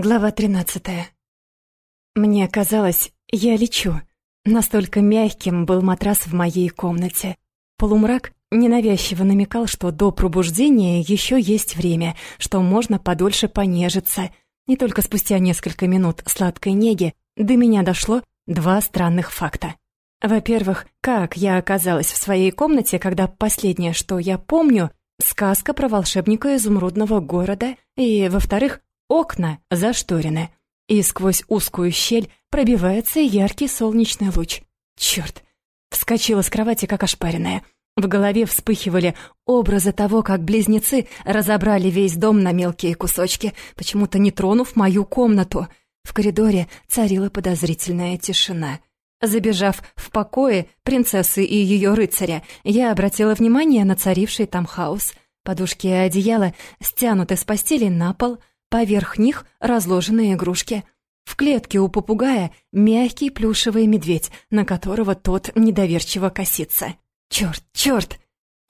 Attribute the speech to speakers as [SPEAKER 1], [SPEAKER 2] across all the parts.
[SPEAKER 1] Глава 13. Мне казалось, я лечу. Настолько мягким был матрас в моей комнате. Полумрак ненавязчиво намекал, что до пробуждения еще есть время, что можно подольше понежиться. Не только спустя несколько минут сладкой неги до меня дошло два странных факта. Во-первых, как я оказалась в своей комнате, когда последнее, что я помню, сказка про волшебника изумрудного города, и, во-вторых, Окна зашторены, и сквозь узкую щель пробивается яркий солнечный луч. Черт! Вскочила с кровати, как ошпаренная. В голове вспыхивали образы того, как близнецы разобрали весь дом на мелкие кусочки, почему-то не тронув мою комнату. В коридоре царила подозрительная тишина. Забежав в покое принцессы и ее рыцаря, я обратила внимание на царивший там хаос. Подушки и одеяло стянуты с постели на пол, Поверх них разложены игрушки. В клетке у попугая мягкий плюшевый медведь, на которого тот недоверчиво косится. «Чёрт, чёрт!»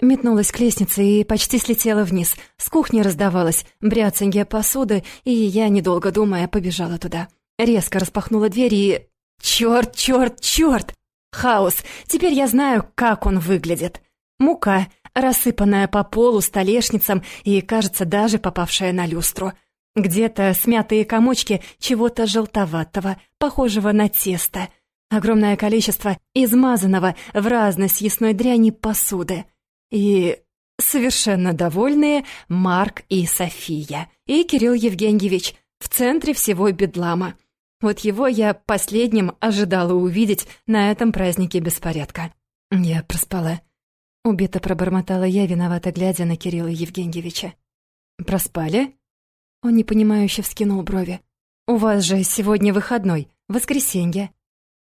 [SPEAKER 1] Метнулась к лестнице и почти слетела вниз. С кухни раздавалось бряцанье посуды, и я, недолго думая, побежала туда. Резко распахнула дверь и... Чёрт, чёрт, чёрт! Хаос! Теперь я знаю, как он выглядит. Мука, рассыпанная по полу, столешницам и, кажется, даже попавшая на люстру — где-то смятые комочки чего-то желтоватого, похожего на тесто. Огромное количество измазанного в разной съестной дряни посуды. И совершенно довольные Марк и София. И Кирилл Евгеньевич в центре всего бедлама. Вот его я последним ожидала увидеть на этом празднике беспорядка. Я проспала. Убито пробормотала я, виновато глядя на Кирилла Евгеньевича. «Проспали?» Он непонимающе вскинул брови. «У вас же сегодня выходной, воскресенье».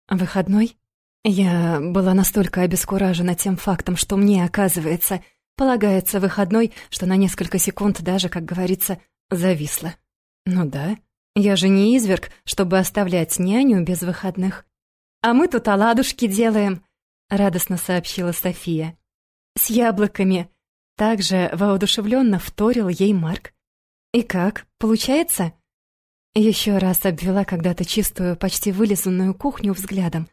[SPEAKER 1] «Выходной?» Я была настолько обескуражена тем фактом, что мне, оказывается, полагается выходной, что на несколько секунд даже, как говорится, зависла. «Ну да, я же не изверг, чтобы оставлять няню без выходных». «А мы тут оладушки делаем», — радостно сообщила София. «С яблоками». Также воодушевленно вторил ей Марк. «И как? Получается?» Еще раз обвела когда-то чистую, почти вылизанную кухню взглядом.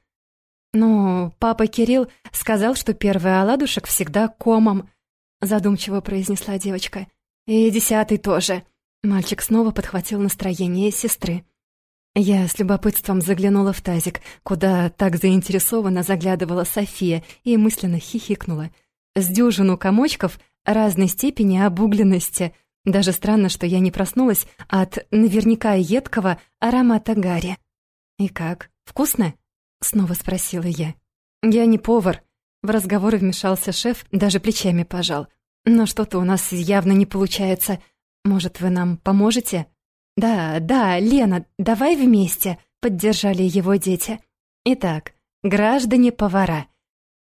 [SPEAKER 1] «Ну, папа Кирилл сказал, что первый оладушек всегда комом», задумчиво произнесла девочка. «И десятый тоже». Мальчик снова подхватил настроение сестры. Я с любопытством заглянула в тазик, куда так заинтересованно заглядывала София, и мысленно хихикнула. С дюжину комочков разной степени обугленности — даже странно, что я не проснулась от наверняка едкого аромата гари. «И как? Вкусно?» — снова спросила я. «Я не повар». В разговор вмешался шеф, даже плечами пожал. «Но что-то у нас явно не получается. Может, вы нам поможете?» «Да, да, Лена, давай вместе», — поддержали его дети. «Итак, граждане-повара».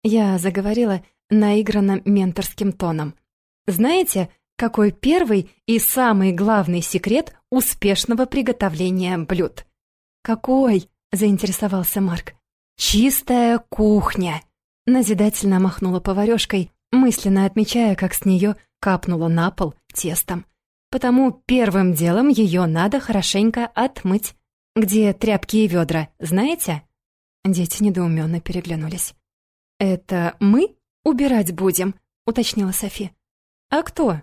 [SPEAKER 1] Я заговорила наигранно менторским тоном. «Знаете, какой первый и самый главный секрет успешного приготовления блюд? Какой? заинтересовался Марк. Чистая кухня. Назидательно махнула поварёшкой, мысленно отмечая, как с неё капнуло на пол тестом. Потому первым делом её надо хорошенько отмыть. Где тряпки и ведра, знаете? Дети недоуменно переглянулись. «Это мы убирать будем?» — уточнила Софи. «А кто?»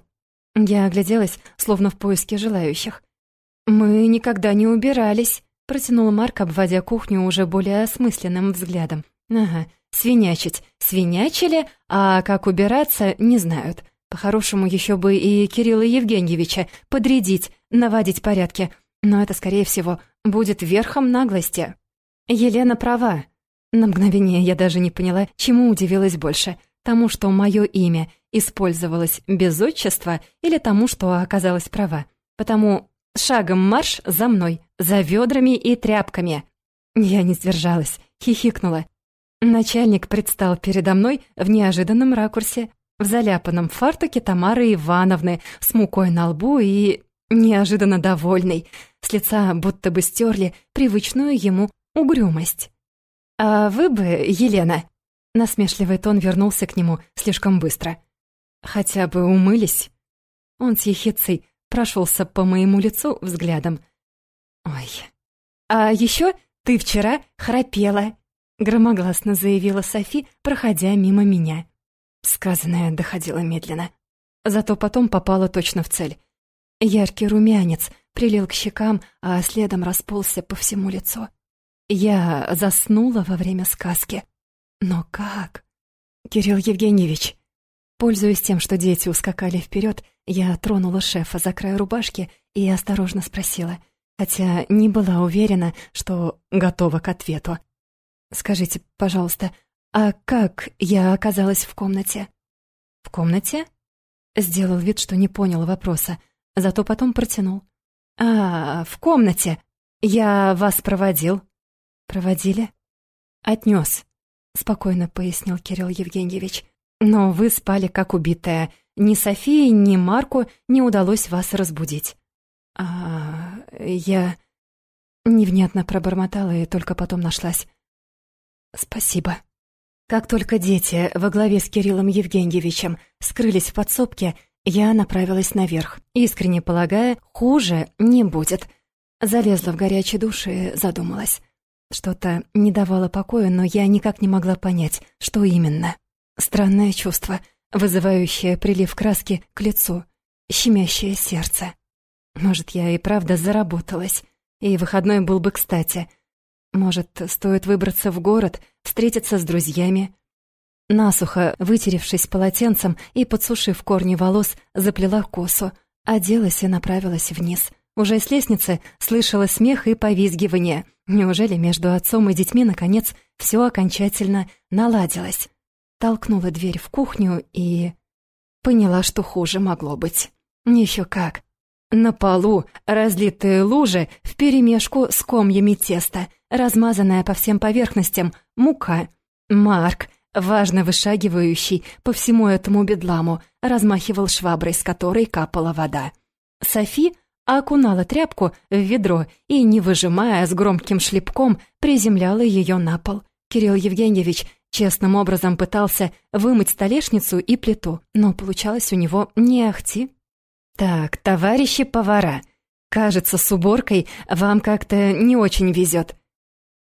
[SPEAKER 1] Я огляделась, словно в поиске желающих. «Мы никогда не убирались», — протянул Марк, обводя кухню уже более осмысленным взглядом. «Ага, свинячить. Свинячили, а как убираться, не знают. По-хорошему, еще бы и Кирилла Евгеньевича подрядить, наводить порядки. Но это, скорее всего, будет верхом наглости». Елена права. На мгновение я даже не поняла, чему удивилась больше. Тому, что мое имя — использовалась без отчества или тому, что оказалась права. Потому шагом марш за мной, за ведрами и тряпками. Я не сдержалась, хихикнула. Начальник предстал передо мной в неожиданном ракурсе, в заляпанном фартуке Тамары Ивановны, с мукой на лбу и неожиданно довольный. С лица будто бы стерли привычную ему угрюмость. «А вы бы, Елена...» Насмешливый тон вернулся к нему слишком быстро. Хотя бы умылись. Он с ехицей прошелся по моему лицу взглядом. Ой. А еще ты вчера храпела, громогласно заявила Софи, проходя мимо меня. Сказанное доходило медленно. Зато потом попало точно в цель. Яркий румянец прилил к щекам, а следом расползся по всему лицу. Я заснула во время сказки. Но как? Кирилл Евгеньевич, пользуясь тем, что дети ускакали вперед, я тронула шефа за край рубашки и осторожно спросила, хотя не была уверена, что готова к ответу. «Скажите, пожалуйста, а как я оказалась в комнате?» «В комнате?» Сделал вид, что не понял вопроса, зато потом протянул. «А, в комнате. Я вас проводил». «Проводили?» «Отнес», — спокойно пояснил Кирилл Евгеньевич. «Но вы спали как убитая. Ни Софии, ни Марку не удалось вас разбудить». «А, я...» Невнятно пробормотала и только потом нашлась. «Спасибо». Как только дети во главе с Кириллом Евгеньевичем скрылись в подсобке, я направилась наверх, искренне полагая, хуже не будет. Залезла в горячий душ и задумалась. Что-то не давало покоя, но я никак не могла понять, что именно. Странное чувство, вызывающее прилив краски к лицу, щемящее сердце. Может, я и правда заработалась, и выходной был бы кстати — может, стоит выбраться в город, встретиться с друзьями? Насухо, вытеревшись полотенцем и подсушив корни волос, заплела косу, оделась и направилась вниз. Уже с лестницы слышала смех и повизгивание. Неужели между отцом и детьми, наконец, все окончательно наладилось? Толкнула дверь в кухню и... Поняла, что хуже могло быть. Еще как. На полу разлитые лужи вперемешку с комьями теста, размазанная по всем поверхностям мука. Марк, важно вышагивающий по всему этому бедламу, размахивал шваброй, с которой капала вода. Софи окунала тряпку в ведро и, не выжимая, с громким шлепком приземляла ее на пол. Кирилл Евгеньевич честным образом пытался вымыть столешницу и плиту, но получалось у него не ахти. «Так, товарищи повара, кажется, с уборкой вам как-то не очень везет»,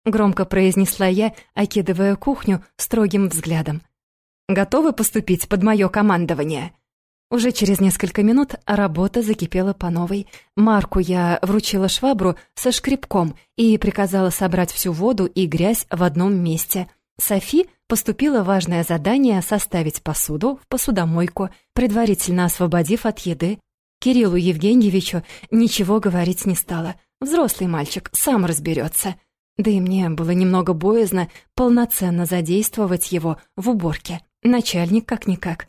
[SPEAKER 1] громко произнесла я, окидывая кухню строгим взглядом. «Готовы поступить под мое командование?» Уже через несколько минут работа закипела по новой. Марку я вручила швабру со шкребком и приказала собрать всю воду и грязь в одном месте. Софи поступило важное задание составить посуду в посудомойку, предварительно освободив от еды. Кириллу Евгеньевичу ничего говорить не стала. Взрослый мальчик сам разберется. Да и мне было немного боязно полноценно задействовать его в уборке. Начальник как-никак.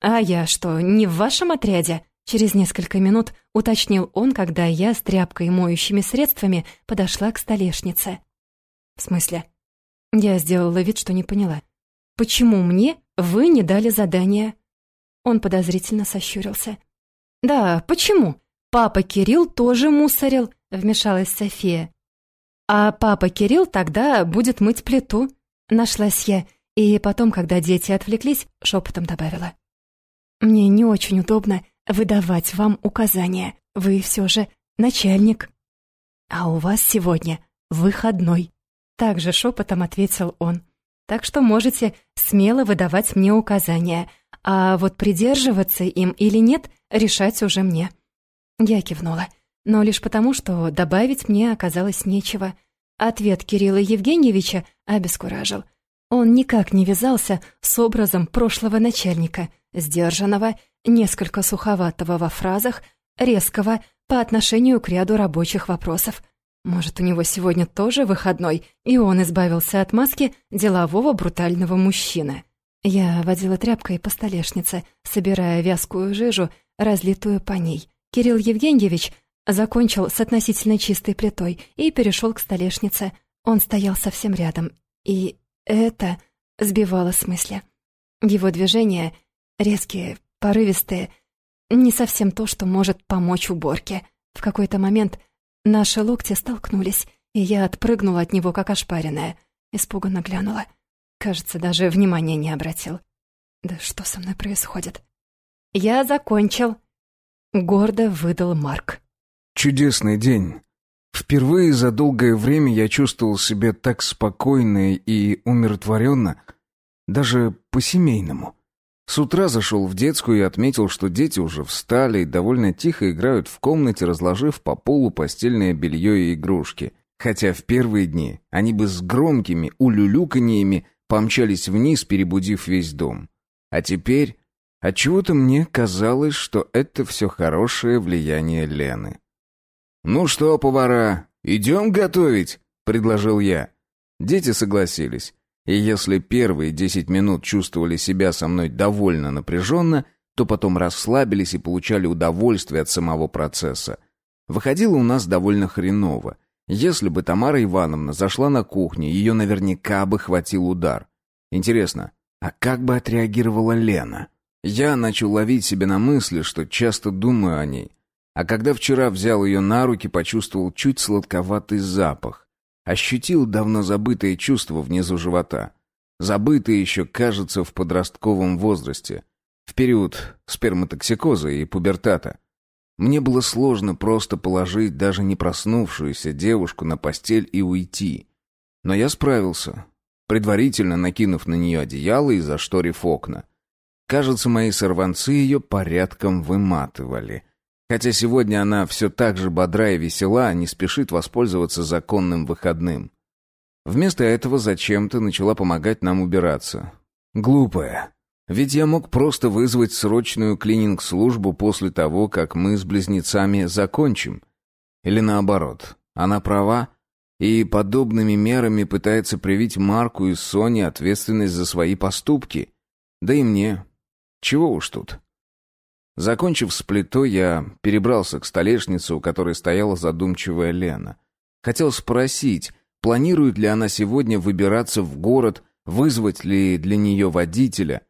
[SPEAKER 1] «А я что, не в вашем отряде?» Через несколько минут уточнил он, когда я с тряпкой и моющими средствами подошла к столешнице. «В смысле?» Я сделала вид, что не поняла. «Почему мне вы не дали задание?» Он подозрительно сощурился. «Да, почему? Папа Кирилл тоже мусорил», — вмешалась София. «А папа Кирилл тогда будет мыть плиту», — нашлась я, и потом, когда дети отвлеклись, шепотом добавила. «Мне не очень удобно выдавать вам указания. Вы все же начальник». «А у вас сегодня выходной», — также шепотом ответил он. «Так что можете смело выдавать мне указания, а вот придерживаться им или нет решать уже мне. Я кивнула, но лишь потому, что добавить мне оказалось нечего. Ответ Кирилла Евгеньевича обескуражил. Он никак не вязался с образом прошлого начальника, сдержанного, несколько суховатого во фразах, резкого по отношению к ряду рабочих вопросов. Может, у него сегодня тоже выходной, и он избавился от маски делового брутального мужчины. Я водила тряпкой по столешнице, собирая вязкую жижу, разлитую по ней. Кирилл Евгеньевич закончил с относительно чистой плитой и перешел к столешнице. Он стоял совсем рядом, и это сбивало с мысли. Его движения, резкие, порывистые, не совсем то, что может помочь уборке. В какой-то момент наши локти столкнулись, и я отпрыгнула от него, как ошпаренная. Испуганно глянула. Кажется, даже внимания не обратил. Да что со мной происходит? «Я закончил», — гордо выдал Марк.
[SPEAKER 2] Чудесный день. Впервые за долгое время я чувствовал себя так спокойно и умиротворенно, даже по-семейному. С утра зашел в детскую и отметил, что дети уже встали и довольно тихо играют в комнате, разложив по полу постельное белье и игрушки. Хотя в первые дни они бы с громкими улюлюканьями помчались вниз, перебудив весь дом. А теперь отчего-то мне казалось, что это все хорошее влияние Лены. «Ну что, повара, идем готовить?» — предложил я. Дети согласились. И если первые десять минут чувствовали себя со мной довольно напряженно, то потом расслабились и получали удовольствие от самого процесса. Выходило у нас довольно хреново. Если бы Тамара Ивановна зашла на кухню, ее наверняка бы хватил удар. Интересно, а как бы отреагировала Лена? Я начал ловить себя на мысли, что часто думаю о ней. А когда вчера взял ее на руки, почувствовал чуть сладковатый запах. Ощутил давно забытое чувство внизу живота. Забытое еще, кажется, в подростковом возрасте. В период сперматоксикоза и пубертата. Мне было сложно просто положить даже не проснувшуюся девушку на постель и уйти. Но я справился, предварительно накинув на нее одеяло и зашторив окна. Кажется, мои сорванцы ее порядком выматывали. Хотя сегодня она все так же бодра и весела, не спешит воспользоваться законным выходным. Вместо этого зачем-то начала помогать нам убираться. Глупая. Ведь я мог просто вызвать срочную клининг-службу после того, как мы с близнецами закончим. Или наоборот, она права, и подобными мерами пытается привить Марку и Соне ответственность за свои поступки. Да и мне. Чего уж тут. Закончив с плитой, я перебрался к столешнице, у которой стояла задумчивая Лена. Хотел спросить, планирует ли она сегодня выбираться в город, вызвать ли для нее водителя.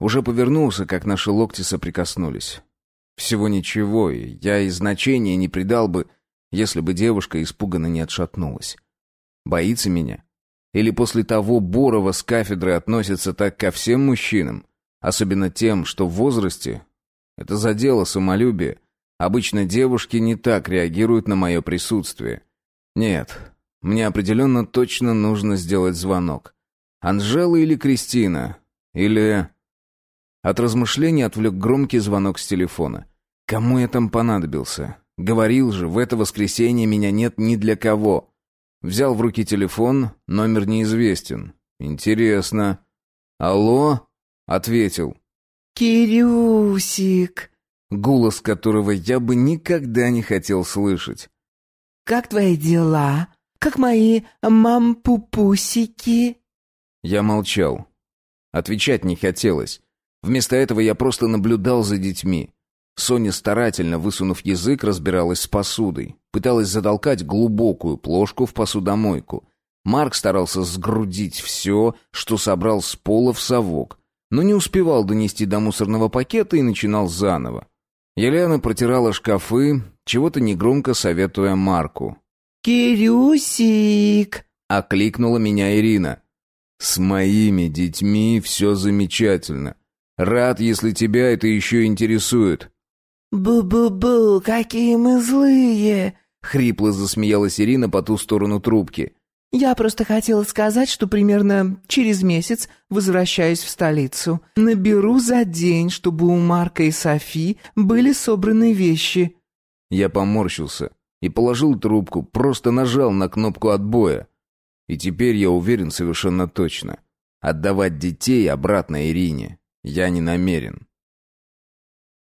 [SPEAKER 2] Уже повернулся, как наши локти соприкоснулись. Всего ничего, и я и значения не придал бы, если бы девушка испуганно не отшатнулась. Боится меня? Или после того Борова с кафедры относится так ко всем мужчинам, особенно тем, что в возрасте это задело самолюбие. Обычно девушки не так реагируют на мое присутствие. Нет, мне определенно точно нужно сделать звонок. Анжела или Кристина? Или... От размышлений отвлек громкий звонок с телефона. Кому я там понадобился? Говорил же, в это воскресенье меня нет ни для кого. Взял в руки телефон, номер неизвестен. Интересно. «Алло?» — ответил.
[SPEAKER 3] «Кирюсик!»
[SPEAKER 2] Голос которого я бы никогда не хотел слышать.
[SPEAKER 3] «Как твои дела? Как мои мампупусики?»
[SPEAKER 2] Я молчал. Отвечать не хотелось. Вместо этого я просто наблюдал за детьми. Соня старательно, высунув язык, разбиралась с посудой. Пыталась затолкать глубокую плошку в посудомойку. Марк старался сгрудить все, что собрал с пола в совок но не успевал донести до мусорного пакета и начинал заново. Елена протирала шкафы, чего-то негромко советуя Марку.
[SPEAKER 3] «Кирюсик!»
[SPEAKER 2] — окликнула меня Ирина. «С моими детьми все замечательно. Рад, если тебя это еще интересует».
[SPEAKER 3] «Бу-бу-бу, какие мы злые!»
[SPEAKER 2] — хрипло засмеялась Ирина по ту сторону трубки.
[SPEAKER 3] Я просто хотела сказать, что примерно через месяц возвращаюсь в столицу. Наберу за день, чтобы у Марка и Софи были собраны вещи».
[SPEAKER 2] Я поморщился и положил трубку, просто нажал на кнопку отбоя. И теперь я уверен совершенно точно. Отдавать детей обратно Ирине я не намерен.